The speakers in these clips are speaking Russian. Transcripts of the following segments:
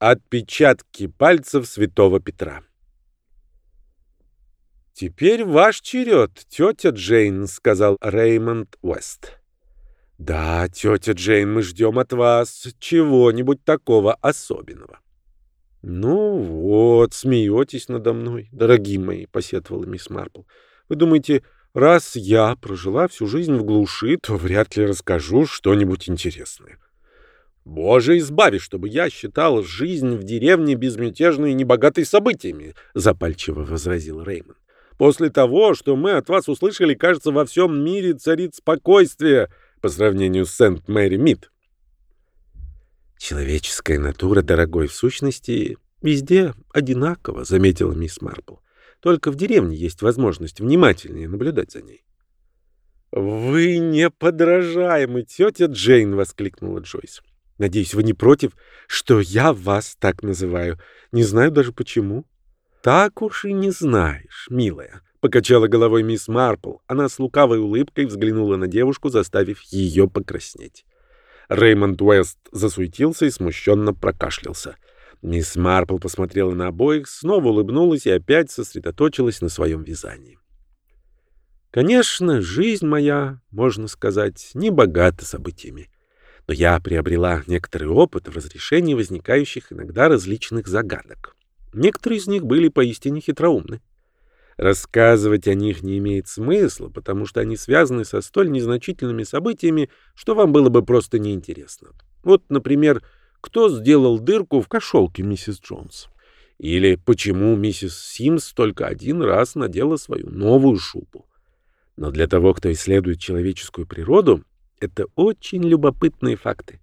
Отпечатки пальцев святого Петра. «Теперь ваш черед, тетя Джейн», — сказал Реймонд Уэст. «Да, тетя Джейн, мы ждем от вас чего-нибудь такого особенного». «Ну вот, смеетесь надо мной, дорогие мои», — посетовала мисс Марпл. «Вы думаете, раз я прожила всю жизнь в глуши, то вряд ли расскажу что-нибудь интересное». «Боже, избави, чтобы я считал жизнь в деревне безмятежной и небогатой событиями», — запальчиво возразил Реймонд. После того, что мы от вас услышали, кажется, во всем мире царит спокойствие по сравнению с Сент-Мэри-Мид. Человеческая натура, дорогой, в сущности, везде одинаково, заметила мисс Марпл. Только в деревне есть возможность внимательнее наблюдать за ней. «Вы неподражаемый, тетя Джейн!» — воскликнула Джойс. «Надеюсь, вы не против, что я вас так называю. Не знаю даже почему». «Так уж и не знаешь, милая», — покачала головой мисс Марпл. Она с лукавой улыбкой взглянула на девушку, заставив ее покраснеть. Реймонд Уэст засуетился и смущенно прокашлялся. Мисс Марпл посмотрела на обоих, снова улыбнулась и опять сосредоточилась на своем вязании. «Конечно, жизнь моя, можно сказать, не богата событиями. Но я приобрела некоторый опыт в разрешении возникающих иногда различных загадок. Некоторые из них были поистине хитроумны. Рассказывать о них не имеет смысла, потому что они связаны со столь незначительными событиями, что вам было бы просто неинтересно. Вот, например, кто сделал дырку в кошелке миссис Джонс? Или почему миссис Симс только один раз надела свою новую шубу? Но для того, кто исследует человеческую природу, это очень любопытные факты.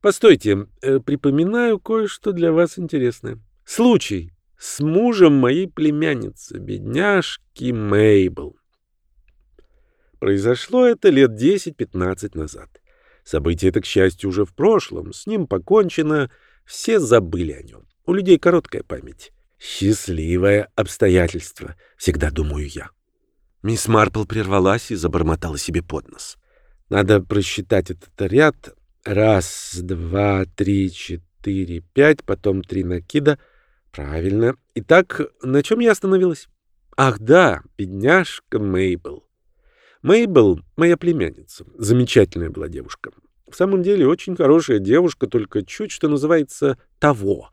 Постойте, э, припоминаю кое-что для вас интересное. Случай с мужем моей племянницы, бедняжки Мейбл. Произошло это лет 10-15 назад. Событие это, к счастью, уже в прошлом, с ним покончено, все забыли о нем. У людей короткая память. Счастливое обстоятельство, всегда думаю я. Мисс Марпл прервалась и забормотала себе под нос. Надо просчитать этот ряд. Раз, два, три, четыре, пять, потом три накида — Правильно. Итак, на чем я остановилась? Ах да, бедняжка Мейбл. Мейбл — моя племянница. Замечательная была девушка. В самом деле, очень хорошая девушка, только чуть, что называется, того.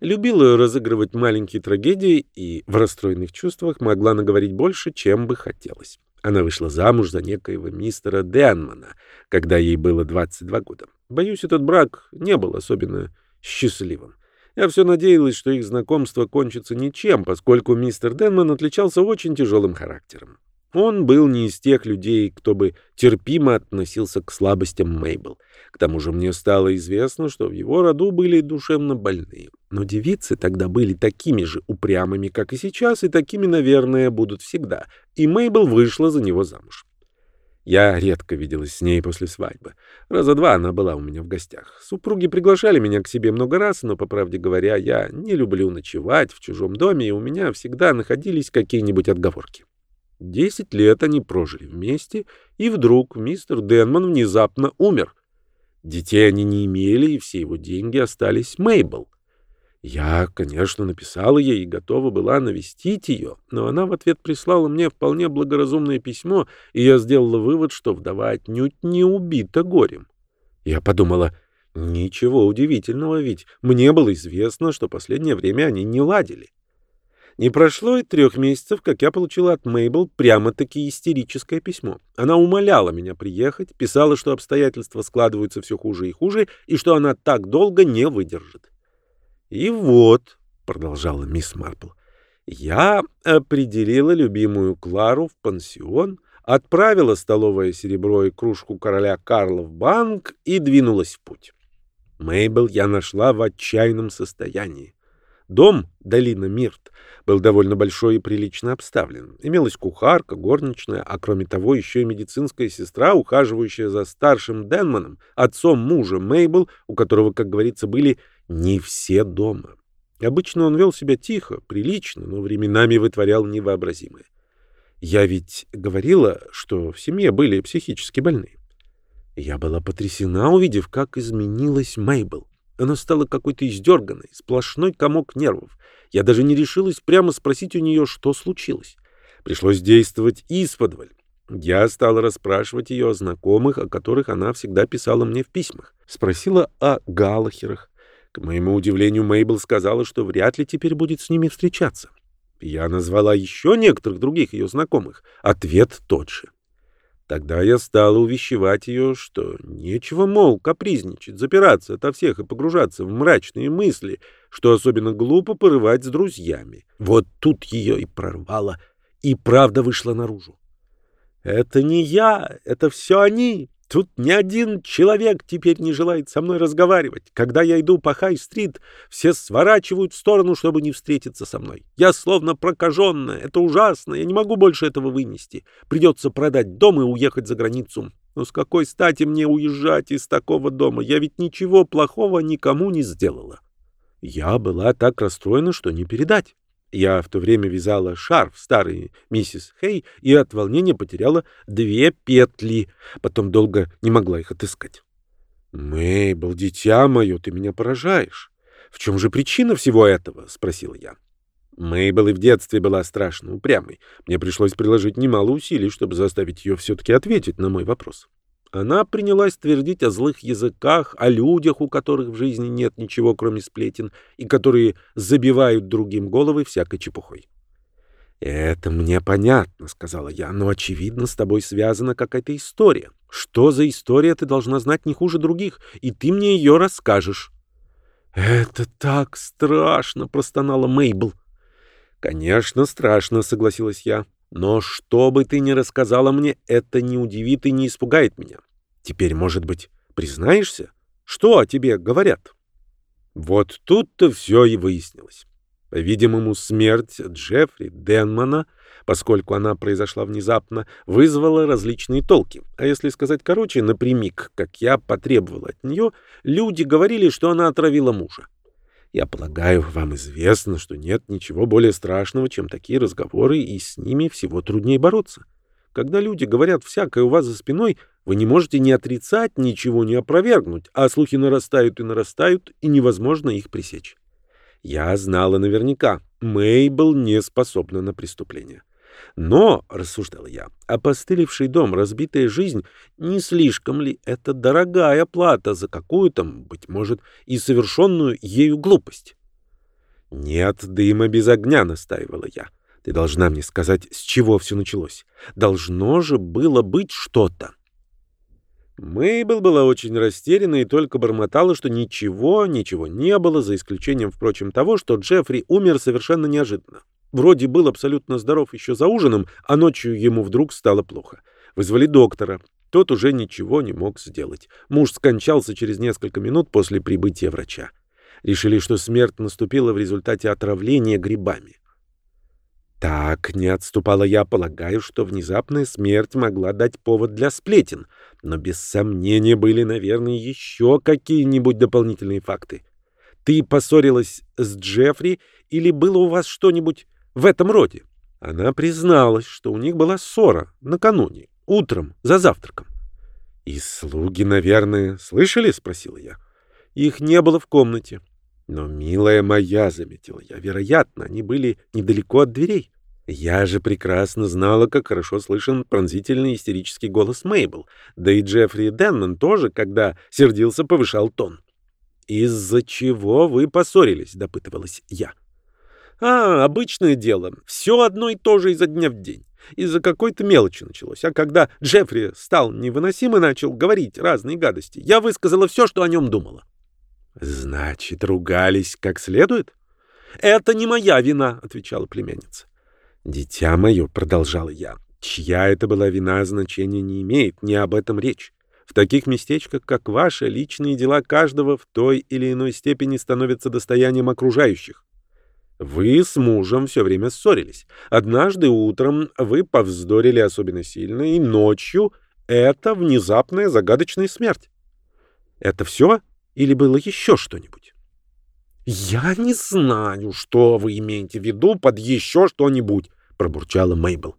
Любила разыгрывать маленькие трагедии и в расстроенных чувствах могла наговорить больше, чем бы хотелось. Она вышла замуж за некоего мистера Денмана, когда ей было 22 года. Боюсь, этот брак не был особенно счастливым. Я все надеялась, что их знакомство кончится ничем, поскольку мистер Денман отличался очень тяжелым характером. Он был не из тех людей, кто бы терпимо относился к слабостям Мейбл. К тому же мне стало известно, что в его роду были душевно больные. Но девицы тогда были такими же упрямыми, как и сейчас, и такими, наверное, будут всегда. И Мейбл вышла за него замуж. Я редко виделась с ней после свадьбы. Раза два она была у меня в гостях. Супруги приглашали меня к себе много раз, но, по правде говоря, я не люблю ночевать в чужом доме, и у меня всегда находились какие-нибудь отговорки. Десять лет они прожили вместе, и вдруг мистер Денман внезапно умер. Детей они не имели, и все его деньги остались Мейбл. Я, конечно, написала ей и готова была навестить ее, но она в ответ прислала мне вполне благоразумное письмо, и я сделала вывод, что вдова отнюдь не убита горем. Я подумала, ничего удивительного, ведь мне было известно, что последнее время они не ладили. Не прошло и трех месяцев, как я получила от Мейбл прямо-таки истерическое письмо. Она умоляла меня приехать, писала, что обстоятельства складываются все хуже и хуже, и что она так долго не выдержит. И вот, продолжала мисс Марпл, я определила любимую Клару в пансион, отправила столовое серебро и кружку короля Карла в банк и двинулась в путь. Мейбл я нашла в отчаянном состоянии. Дом, долина Мирт, был довольно большой и прилично обставлен. Имелась кухарка, горничная, а кроме того еще и медицинская сестра, ухаживающая за старшим Денманом, отцом мужа Мейбл, у которого, как говорится, были не все дома. Обычно он вел себя тихо, прилично, но временами вытворял невообразимое. Я ведь говорила, что в семье были психически больные. Я была потрясена, увидев, как изменилась Мейбл. Она стала какой-то издерганной, сплошной комок нервов. Я даже не решилась прямо спросить у нее, что случилось. Пришлось действовать исподволь. Я стала расспрашивать ее о знакомых, о которых она всегда писала мне в письмах. Спросила о Галлахерах. К моему удивлению, Мейбл сказала, что вряд ли теперь будет с ними встречаться. Я назвала еще некоторых других ее знакомых. Ответ тот же. Тогда я стала увещевать ее, что нечего, мол, капризничать, запираться ото всех и погружаться в мрачные мысли, что особенно глупо порывать с друзьями. Вот тут ее и прорвало, и правда вышла наружу. «Это не я, это все они. Тут ни один человек теперь не желает со мной разговаривать. Когда я иду по Хай-стрит, все сворачивают в сторону, чтобы не встретиться со мной. Я словно прокаженная. Это ужасно. Я не могу больше этого вынести. Придется продать дом и уехать за границу. Но с какой стати мне уезжать из такого дома? Я ведь ничего плохого никому не сделала. Я была так расстроена, что не передать. Я в то время вязала шарф старый миссис Хей и от волнения потеряла две петли. Потом долго не могла их отыскать. «Мейбл, дитя мое, ты меня поражаешь. В чем же причина всего этого?» — спросила я. Мейбл и в детстве была страшно упрямой. Мне пришлось приложить немало усилий, чтобы заставить ее все-таки ответить на мой вопрос. Она принялась твердить о злых языках, о людях, у которых в жизни нет ничего, кроме сплетен, и которые забивают другим головы всякой чепухой. «Это мне понятно», — сказала я, — «но, очевидно, с тобой связана какая-то история. Что за история, ты должна знать не хуже других, и ты мне ее расскажешь». «Это так страшно», — простонала Мейбл. «Конечно, страшно», — согласилась я. Но что бы ты ни рассказала мне, это не удивит и не испугает меня. Теперь, может быть, признаешься? Что о тебе говорят? Вот тут-то все и выяснилось. По-видимому, смерть Джеффри Денмана, поскольку она произошла внезапно, вызвала различные толки. А если сказать короче, напрямик, как я потребовал от нее, люди говорили, что она отравила мужа. Я полагаю, вам известно, что нет ничего более страшного, чем такие разговоры, и с ними всего труднее бороться. Когда люди говорят всякое у вас за спиной, вы не можете ни отрицать, ничего не опровергнуть, а слухи нарастают и нарастают, и невозможно их пресечь. Я знала наверняка, Мейбл не способна на преступление. Но, — рассуждал я, — опостылевший дом, разбитая жизнь, не слишком ли это дорогая плата за какую-то, быть может, и совершенную ею глупость? Нет дыма без огня, — настаивала я. Ты должна мне сказать, с чего все началось. Должно же было быть что-то. Мейбл была очень растеряна и только бормотала, что ничего, ничего не было, за исключением, впрочем, того, что Джеффри умер совершенно неожиданно. Вроде был абсолютно здоров еще за ужином, а ночью ему вдруг стало плохо. Вызвали доктора. Тот уже ничего не мог сделать. Муж скончался через несколько минут после прибытия врача. Решили, что смерть наступила в результате отравления грибами. Так, не отступала я, полагаю, что внезапная смерть могла дать повод для сплетен, но без сомнения были, наверное, еще какие-нибудь дополнительные факты. Ты поссорилась с Джеффри или было у вас что-нибудь в этом роде. Она призналась, что у них была ссора накануне, утром, за завтраком. «И слуги, наверное, слышали?» — спросила я. «Их не было в комнате». «Но, милая моя», — заметила я, — «вероятно, они были недалеко от дверей». Я же прекрасно знала, как хорошо слышен пронзительный истерический голос Мейбл. Да и Джеффри Денман тоже, когда сердился, повышал тон. «Из-за чего вы поссорились?» — допытывалась я. А, обычное дело. Все одно и то же изо дня в день. Из-за какой-то мелочи началось. А когда Джеффри стал невыносим и начал говорить разные гадости, я высказала все, что о нем думала. Значит, ругались как следует? Это не моя вина, отвечала племянница. Дитя мое, продолжала я, чья это была вина, значения не имеет, не об этом речь. В таких местечках, как ваши, личные дела каждого в той или иной степени становятся достоянием окружающих. Вы с мужем все время ссорились. Однажды утром вы повздорили особенно сильно, и ночью это внезапная загадочная смерть. Это все или было еще что-нибудь? «Я не знаю, что вы имеете в виду под еще что-нибудь», — пробурчала Мейбл.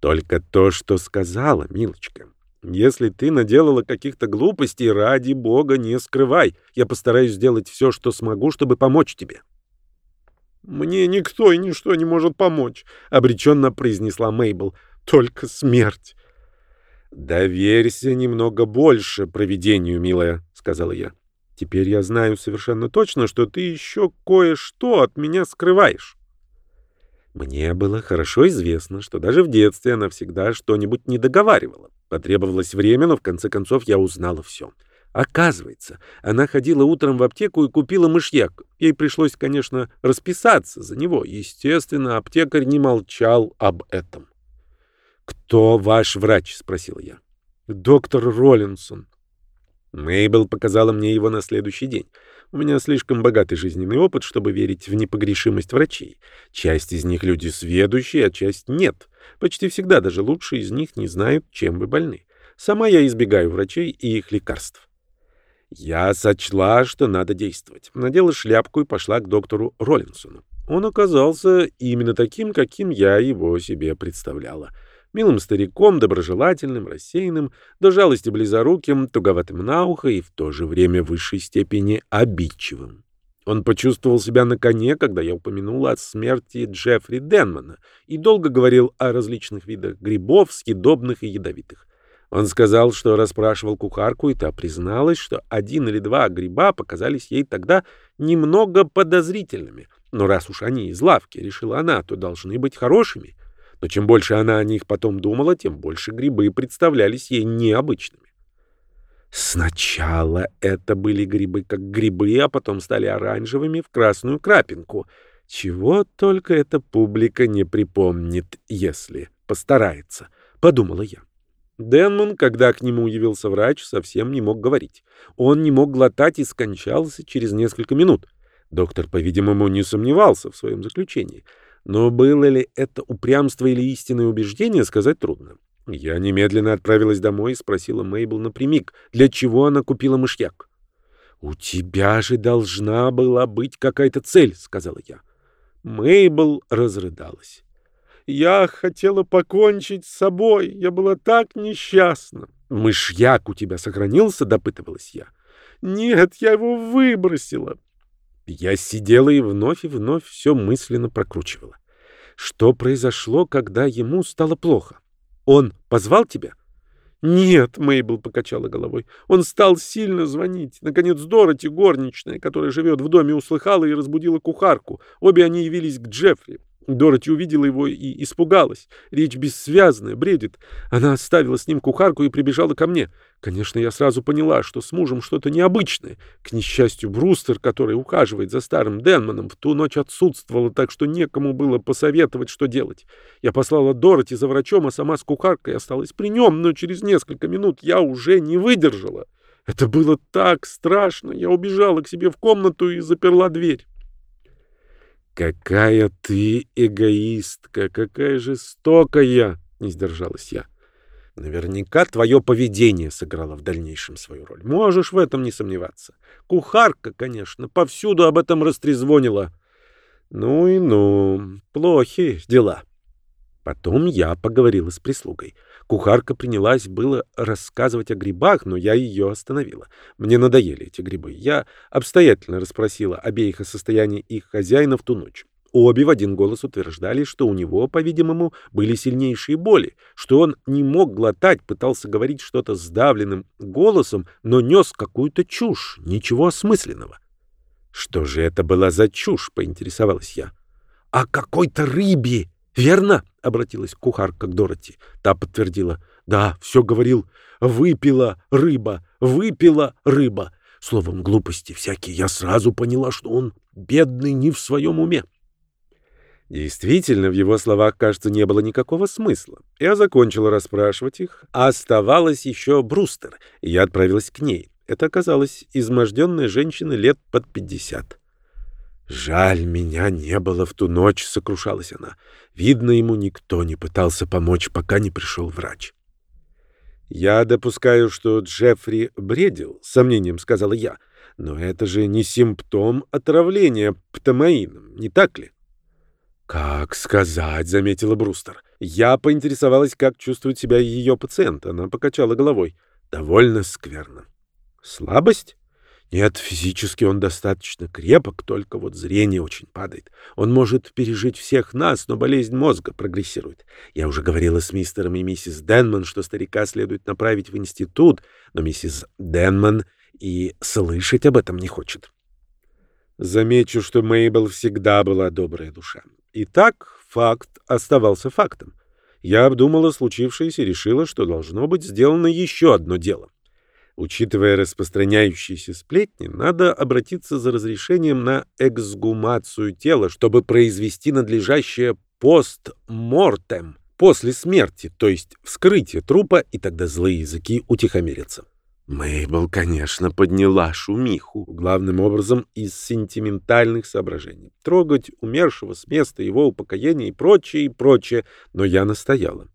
«Только то, что сказала, милочка. Если ты наделала каких-то глупостей, ради бога, не скрывай. Я постараюсь сделать все, что смогу, чтобы помочь тебе. «Мне никто и ничто не может помочь», — обреченно произнесла Мейбл. «Только смерть». «Доверься немного больше провидению, милая», — сказала я. «Теперь я знаю совершенно точно, что ты еще кое-что от меня скрываешь». Мне было хорошо известно, что даже в детстве она всегда что-нибудь не договаривала. Потребовалось время, но в конце концов я узнала все. Оказывается, она ходила утром в аптеку и купила мышьяк. Ей пришлось, конечно, расписаться за него. Естественно, аптекарь не молчал об этом. «Кто ваш врач?» — спросил я. «Доктор Роллинсон». Мейбл показала мне его на следующий день. У меня слишком богатый жизненный опыт, чтобы верить в непогрешимость врачей. Часть из них люди сведущие, а часть нет. Почти всегда даже лучшие из них не знают, чем вы больны. Сама я избегаю врачей и их лекарств. Я сочла, что надо действовать. Надела шляпку и пошла к доктору Роллинсону. Он оказался именно таким, каким я его себе представляла — милым стариком, доброжелательным, рассеянным, до жалости близоруким, туговатым на ухо и в то же время в высшей степени обидчивым. Он почувствовал себя на коне, когда я упомянула о смерти Джеффри Денмана и долго говорил о различных видах грибов, съедобных и ядовитых. Он сказал, что расспрашивал кухарку, и та призналась, что один или два гриба показались ей тогда немного подозрительными. Но раз уж они из лавки, решила она, то должны быть хорошими но чем больше она о них потом думала, тем больше грибы представлялись ей необычными. Сначала это были грибы как грибы, а потом стали оранжевыми в красную крапинку. Чего только эта публика не припомнит, если постарается, — подумала я. Денман, когда к нему явился врач, совсем не мог говорить. Он не мог глотать и скончался через несколько минут. Доктор, по-видимому, не сомневался в своем заключении — но было ли это упрямство или истинное убеждение, сказать трудно. Я немедленно отправилась домой и спросила Мейбл напрямик, для чего она купила мышьяк. «У тебя же должна была быть какая-то цель», — сказала я. Мейбл разрыдалась. «Я хотела покончить с собой. Я была так несчастна». «Мышьяк у тебя сохранился?» — допытывалась я. «Нет, я его выбросила. Я сидела и вновь и вновь все мысленно прокручивала. Что произошло, когда ему стало плохо? Он позвал тебя? Нет, Мейбл покачала головой. Он стал сильно звонить. Наконец Дороти, горничная, которая живет в доме, услыхала и разбудила кухарку. Обе они явились к Джеффри. Дороти увидела его и испугалась. Речь бессвязная, бредит. Она оставила с ним кухарку и прибежала ко мне. Конечно, я сразу поняла, что с мужем что-то необычное. К несчастью, Брустер, который ухаживает за старым Денманом, в ту ночь отсутствовала, так что некому было посоветовать, что делать. Я послала Дороти за врачом, а сама с кухаркой осталась при нем, но через несколько минут я уже не выдержала. Это было так страшно. Я убежала к себе в комнату и заперла дверь. «Какая ты эгоистка! Какая жестокая!» — не сдержалась я. Наверняка твое поведение сыграло в дальнейшем свою роль. Можешь в этом не сомневаться. Кухарка, конечно, повсюду об этом растрезвонила. Ну и ну, плохи дела. Потом я поговорила с прислугой. Кухарка принялась было рассказывать о грибах, но я ее остановила. Мне надоели эти грибы. Я обстоятельно расспросила обеих о состоянии их хозяина в ту ночь. Обе в один голос утверждали, что у него, по-видимому, были сильнейшие боли, что он не мог глотать, пытался говорить что-то сдавленным голосом, но нес какую-то чушь, ничего осмысленного. «Что же это была за чушь?» — поинтересовалась я. «О какой-то рыбе!» «Верно?» — обратилась кухарка к Дороти. Та подтвердила. «Да, все говорил. Выпила рыба, выпила рыба». Словом, глупости всякие. Я сразу поняла, что он бедный не в своем уме. Действительно, в его словах, кажется, не было никакого смысла. Я закончила расспрашивать их, а оставалась еще Брустер, и я отправилась к ней. Это оказалась изможденная женщина лет под пятьдесят. «Жаль, меня не было в ту ночь», — сокрушалась она. «Видно, ему никто не пытался помочь, пока не пришел врач». «Я допускаю, что Джеффри бредил», — сомнением сказала я. «Но это же не симптом отравления птамаином, не так ли?» «Как сказать», — заметила Брустер. Я поинтересовалась, как чувствует себя ее пациент. Она покачала головой. «Довольно скверно». «Слабость?» «Нет, физически он достаточно крепок, только вот зрение очень падает. Он может пережить всех нас, но болезнь мозга прогрессирует. Я уже говорила с мистером и миссис Денман, что старика следует направить в институт, но миссис Денман и слышать об этом не хочет». Замечу, что Мейбл всегда была добрая душа. Итак, факт оставался фактом. Я обдумала случившееся и решила, что должно быть сделано еще одно дело. Учитывая распространяющиеся сплетни, надо обратиться за разрешением на эксгумацию тела, чтобы произвести надлежащее постмортем после смерти, то есть вскрытие трупа, и тогда злые языки утихомирятся. Мейбл, конечно, подняла шумиху, главным образом из сентиментальных соображений. Трогать умершего с места его упокоения и прочее, и прочее, но я настояла.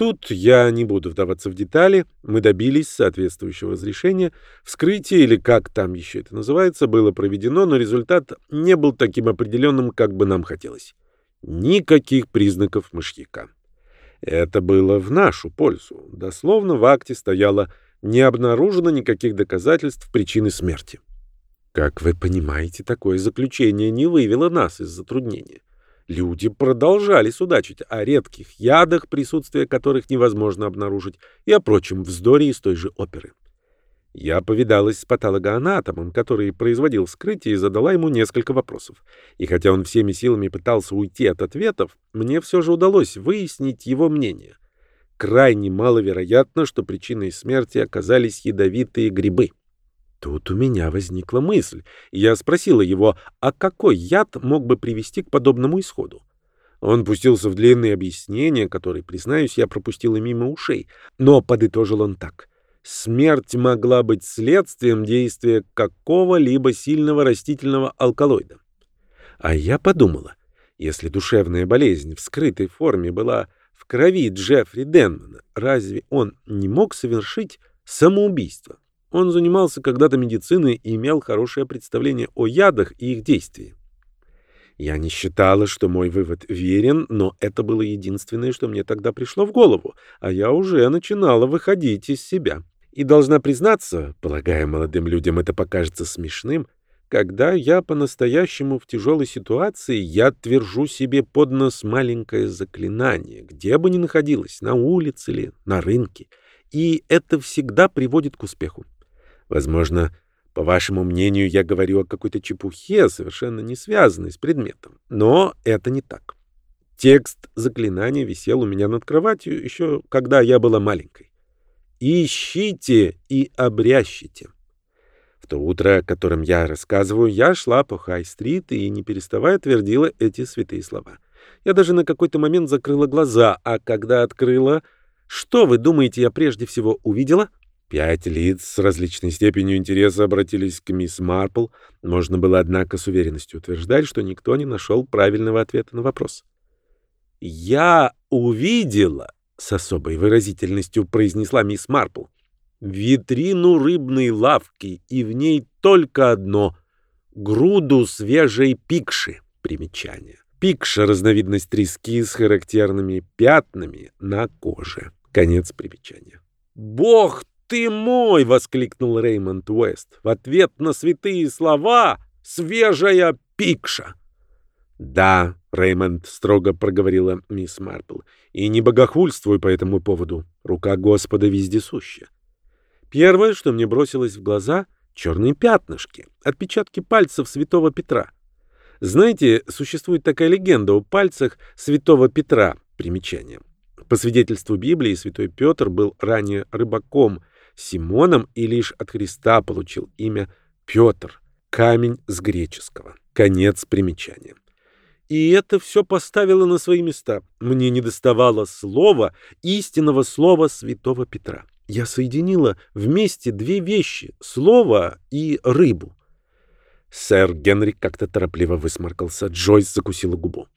Тут я не буду вдаваться в детали, мы добились соответствующего разрешения. Вскрытие, или как там еще это называется, было проведено, но результат не был таким определенным, как бы нам хотелось. Никаких признаков мышьяка. Это было в нашу пользу. Дословно в акте стояло не обнаружено никаких доказательств причины смерти. Как вы понимаете, такое заключение не вывело нас из затруднения. Люди продолжали судачить о редких ядах, присутствие которых невозможно обнаружить, и о прочем вздоре из той же оперы. Я повидалась с патологоанатомом, который производил вскрытие, и задала ему несколько вопросов. И хотя он всеми силами пытался уйти от ответов, мне все же удалось выяснить его мнение крайне маловероятно, что причиной смерти оказались ядовитые грибы. Тут у меня возникла мысль, и я спросила его, а какой яд мог бы привести к подобному исходу? Он пустился в длинные объяснения, которые, признаюсь, я пропустила мимо ушей, но подытожил он так. Смерть могла быть следствием действия какого-либо сильного растительного алкалоида. А я подумала, если душевная болезнь в скрытой форме была в крови Джеффри Денмана, разве он не мог совершить самоубийство? Он занимался когда-то медициной и имел хорошее представление о ядах и их действии. Я не считала, что мой вывод верен, но это было единственное, что мне тогда пришло в голову, а я уже начинала выходить из себя. И должна признаться, полагая молодым людям это покажется смешным, когда я по-настоящему в тяжелой ситуации, я твержу себе под нос маленькое заклинание, где бы ни находилось, на улице или на рынке, и это всегда приводит к успеху. Возможно, по вашему мнению, я говорю о какой-то чепухе, совершенно не связанной с предметом, но это не так. Текст заклинания висел у меня над кроватью еще когда я была маленькой. «Ищите и обрящите». В то утро, о котором я рассказываю, я шла по Хай-стрит и, не переставая, твердила эти святые слова. Я даже на какой-то момент закрыла глаза, а когда открыла... Что, вы думаете, я прежде всего увидела? Пять лиц с различной степенью интереса обратились к мисс Марпл. Можно было, однако, с уверенностью утверждать, что никто не нашел правильного ответа на вопрос. «Я увидела», — с особой выразительностью произнесла мисс Марпл, — витрину рыбной лавки, и в ней только одно — груду свежей пикши. Примечание. Пикша — разновидность трески с характерными пятнами на коже. Конец примечания. «Бог ты мой!» — воскликнул Реймонд Уэст. В ответ на святые слова «Свежая пикша!» «Да», — Реймонд строго проговорила мисс Марпл, — «и не богохульствуй по этому поводу. Рука Господа вездесуща. Первое, что мне бросилось в глаза — черные пятнышки, отпечатки пальцев святого Петра. Знаете, существует такая легенда о пальцах святого Петра. Примечание. По свидетельству Библии, святой Петр был ранее рыбаком Симоном и лишь от Христа получил имя Петр, камень с греческого. Конец примечания. И это все поставило на свои места. Мне не доставало слова, истинного слова святого Петра. Я соединила вместе две вещи — слово и рыбу. Сэр Генри как-то торопливо высморкался. Джойс закусила губу.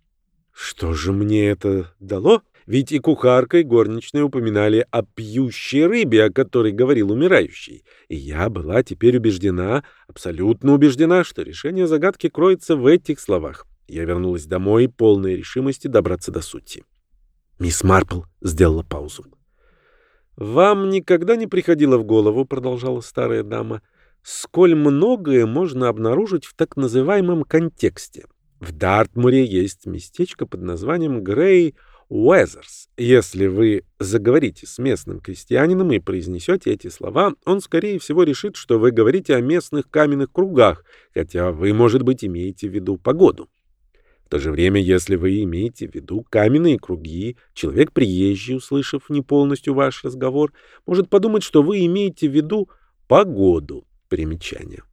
Что же мне это дало? Ведь и кухарка, и горничная упоминали о пьющей рыбе, о которой говорил умирающий. И я была теперь убеждена, абсолютно убеждена, что решение загадки кроется в этих словах. Я вернулась домой, полной решимости добраться до сути. Мисс Марпл сделала паузу. «Вам никогда не приходило в голову, — продолжала старая дама, — сколь многое можно обнаружить в так называемом контексте. В Дартмуре есть местечко под названием Грей Уэзерс. Если вы заговорите с местным крестьянином и произнесете эти слова, он, скорее всего, решит, что вы говорите о местных каменных кругах, хотя вы, может быть, имеете в виду погоду. В то же время, если вы имеете в виду каменные круги, человек приезжий, услышав не полностью ваш разговор, может подумать, что вы имеете в виду погоду. Примечание.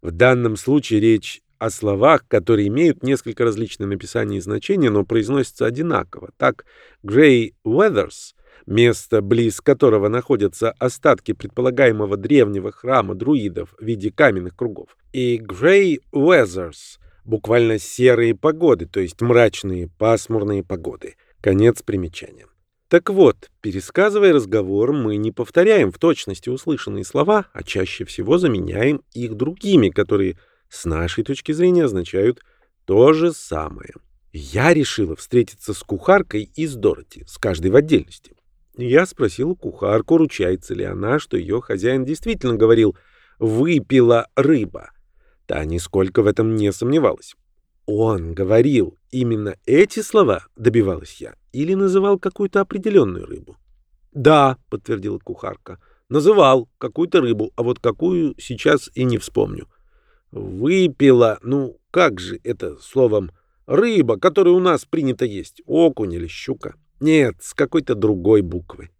В данном случае речь о словах, которые имеют несколько различные написания и значения, но произносятся одинаково. Так, Grey Weathers, место, близ которого находятся остатки предполагаемого древнего храма друидов в виде каменных кругов, и Grey Weathers, буквально серые погоды, то есть мрачные, пасмурные погоды. Конец примечания. Так вот, пересказывая разговор, мы не повторяем в точности услышанные слова, а чаще всего заменяем их другими, которые с нашей точки зрения означают то же самое. Я решила встретиться с кухаркой и с Дороти, с каждой в отдельности. Я спросила кухарку, ручается ли она, что ее хозяин действительно говорил «выпила рыба». Та нисколько в этом не сомневалась. Он говорил именно эти слова, добивалась я, или называл какую-то определенную рыбу? Да, подтвердила кухарка, называл какую-то рыбу, а вот какую сейчас и не вспомню. Выпила, ну, как же это словом, рыба, которая у нас принято есть, окунь или щука. Нет, с какой-то другой буквы.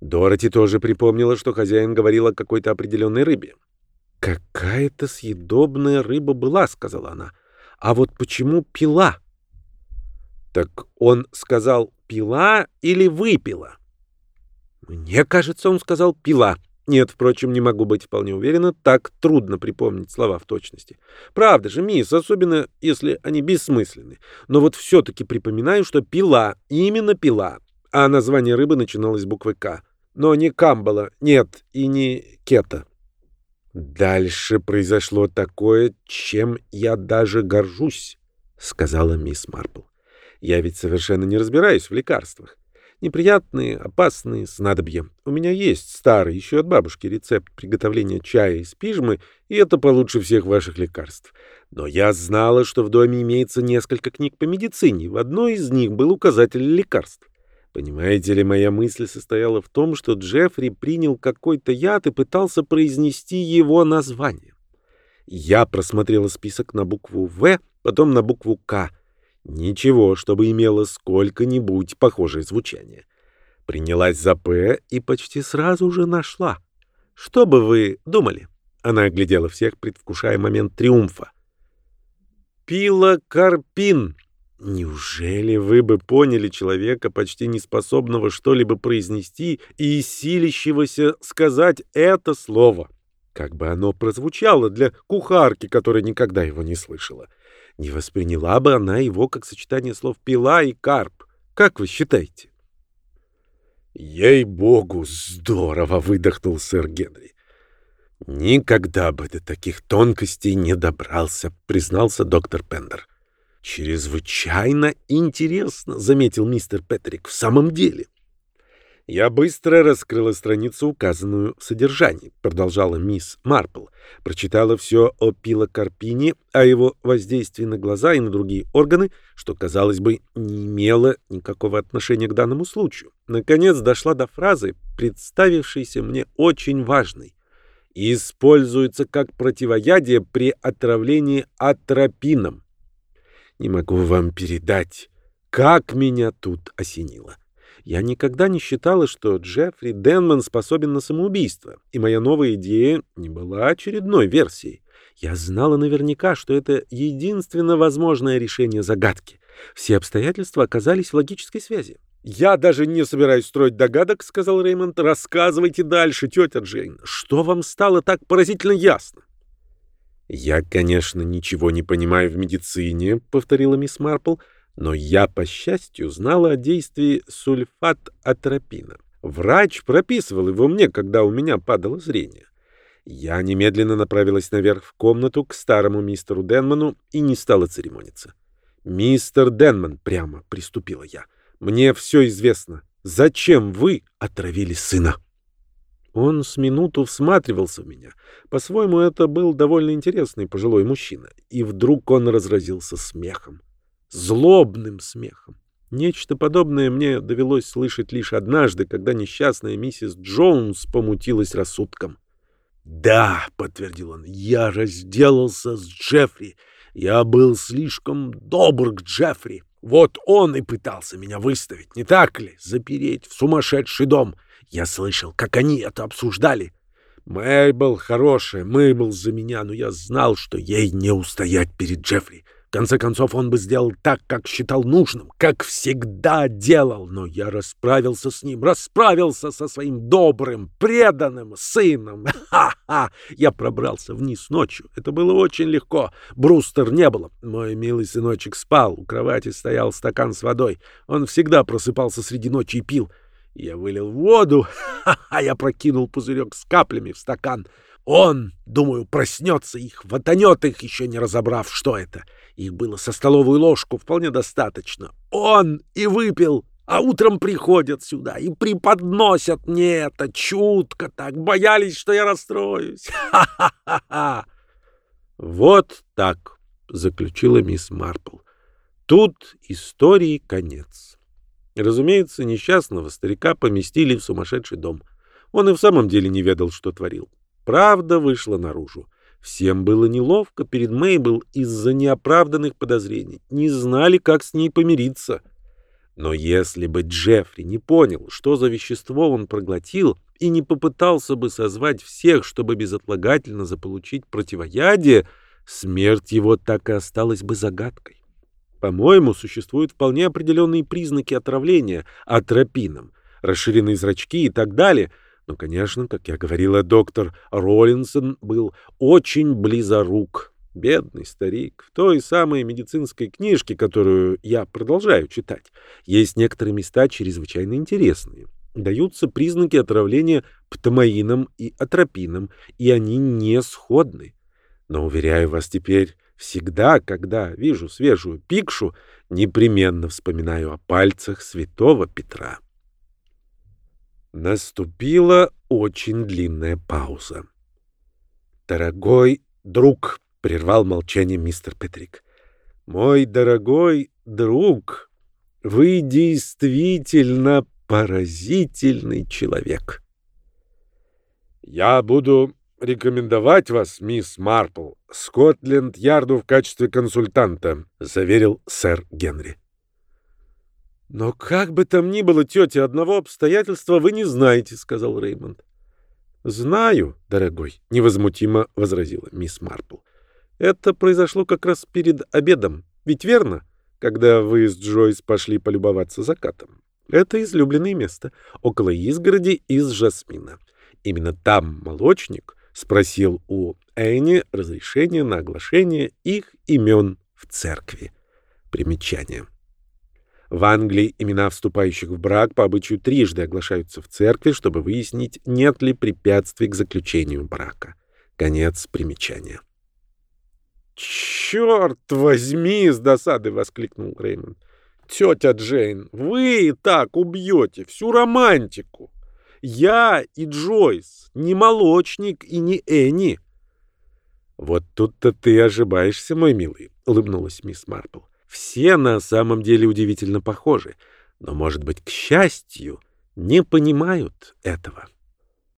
Дороти тоже припомнила, что хозяин говорил о какой-то определенной рыбе. «Какая-то съедобная рыба была», — сказала она. «А вот почему пила?» «Так он сказал пила или выпила?» «Мне кажется, он сказал пила», нет, впрочем, не могу быть вполне уверена, так трудно припомнить слова в точности. Правда же, мисс, особенно если они бессмысленны. Но вот все-таки припоминаю, что пила, именно пила, а название рыбы начиналось с буквы «К». Но не камбала, нет, и не кета. Дальше произошло такое, чем я даже горжусь, сказала мисс Марпл. Я ведь совершенно не разбираюсь в лекарствах. Неприятные, опасные снадобья. У меня есть старый, еще от бабушки, рецепт приготовления чая из пижмы, и это получше всех ваших лекарств. Но я знала, что в доме имеется несколько книг по медицине. В одной из них был указатель лекарств. Понимаете ли, моя мысль состояла в том, что Джеффри принял какой-то яд и пытался произнести его название. Я просмотрела список на букву «В», потом на букву «К», Ничего, чтобы имело сколько-нибудь похожее звучание. Принялась за «П» и почти сразу же нашла. Что бы вы думали? Она оглядела всех, предвкушая момент триумфа. Пилокарпин. Неужели вы бы поняли человека, почти неспособного что-либо произнести и силящегося сказать это слово? Как бы оно прозвучало для кухарки, которая никогда его не слышала. — не восприняла бы она его как сочетание слов «пила» и «карп». Как вы считаете? «Ей-богу, здорово!» — выдохнул сэр Генри. «Никогда бы до таких тонкостей не добрался», — признался доктор Пендер. «Чрезвычайно интересно», — заметил мистер Петрик, — «в самом деле». Я быстро раскрыла страницу, указанную в содержании, продолжала мисс Марпл. Прочитала все о пилокарпине, о его воздействии на глаза и на другие органы, что, казалось бы, не имело никакого отношения к данному случаю. Наконец дошла до фразы, представившейся мне очень важной. Используется как противоядие при отравлении атропином. Не могу вам передать, как меня тут осенило. Я никогда не считала, что Джеффри Денман способен на самоубийство, и моя новая идея не была очередной версией. Я знала наверняка, что это единственно возможное решение загадки. Все обстоятельства оказались в логической связи. «Я даже не собираюсь строить догадок», — сказал Реймонд. «Рассказывайте дальше, тетя Джейн. Что вам стало так поразительно ясно?» «Я, конечно, ничего не понимаю в медицине», — повторила мисс Марпл, — но я, по счастью, знала о действии сульфат-атропина. Врач прописывал его мне, когда у меня падало зрение. Я немедленно направилась наверх в комнату к старому мистеру Денману и не стала церемониться. «Мистер Денман», — прямо приступила я, — «мне все известно. Зачем вы отравили сына?» Он с минуту всматривался в меня. По-своему, это был довольно интересный пожилой мужчина. И вдруг он разразился смехом. Злобным смехом. Нечто подобное мне довелось слышать лишь однажды, когда несчастная миссис Джонс помутилась рассудком. «Да», — подтвердил он, — «я разделался с Джеффри. Я был слишком добр к Джеффри. Вот он и пытался меня выставить, не так ли? Запереть в сумасшедший дом. Я слышал, как они это обсуждали. Мэйбл хорошая, Мэйбл за меня, но я знал, что ей не устоять перед Джеффри. Конце концов, он бы сделал так, как считал нужным, как всегда делал. Но я расправился с ним, расправился со своим добрым, преданным сыном. Ха-ха! Я пробрался вниз ночью. Это было очень легко. Брустер не было. Мой милый сыночек спал. У кровати стоял стакан с водой. Он всегда просыпался среди ночи и пил. Я вылил воду, а я прокинул пузырек с каплями в стакан. Он, думаю, проснется и хватанет их, еще не разобрав, что это. Их было со столовую ложку вполне достаточно. Он и выпил, а утром приходят сюда и преподносят мне это чутко так. Боялись, что я расстроюсь. Вот так, заключила мисс Марпл. Тут истории конец. Разумеется, несчастного старика поместили в сумасшедший дом. Он и в самом деле не ведал, что творил. Правда вышла наружу. Всем было неловко перед Мейбл из-за неоправданных подозрений. Не знали, как с ней помириться. Но если бы Джеффри не понял, что за вещество он проглотил, и не попытался бы созвать всех, чтобы безотлагательно заполучить противоядие, смерть его так и осталась бы загадкой. По-моему, существуют вполне определенные признаки отравления атропином, расширенные зрачки и так далее. Но, конечно, как я говорила, доктор Роллинсон был очень близорук. Бедный старик. В той самой медицинской книжке, которую я продолжаю читать, есть некоторые места чрезвычайно интересные. Даются признаки отравления птомаином и атропином, и они не сходны. Но, уверяю вас теперь, Всегда, когда вижу свежую пикшу, непременно вспоминаю о пальцах святого Петра. Наступила очень длинная пауза. «Дорогой друг», — прервал молчание мистер Петрик, — «мой дорогой друг, вы действительно поразительный человек». «Я буду рекомендовать вас, мисс Марпл, Скотленд-Ярду в качестве консультанта», — заверил сэр Генри. «Но как бы там ни было, тетя, одного обстоятельства вы не знаете», — сказал Реймонд. «Знаю, дорогой», — невозмутимо возразила мисс Марпл. «Это произошло как раз перед обедом. Ведь верно, когда вы с Джойс пошли полюбоваться закатом? Это излюбленное место, около изгороди из жасмина. Именно там молочник спросил у Энни разрешение на оглашение их имен в церкви. Примечание. В Англии имена вступающих в брак по обычаю трижды оглашаются в церкви, чтобы выяснить, нет ли препятствий к заключению брака. Конец примечания. «Черт возьми!» — с досады воскликнул Реймонд. «Тетя Джейн, вы так убьете всю романтику!» Я и Джойс, не молочник и не Энни. Вот тут-то ты ошибаешься, мой милый, улыбнулась мисс Марпл. Все на самом деле удивительно похожи, но, может быть, к счастью, не понимают этого.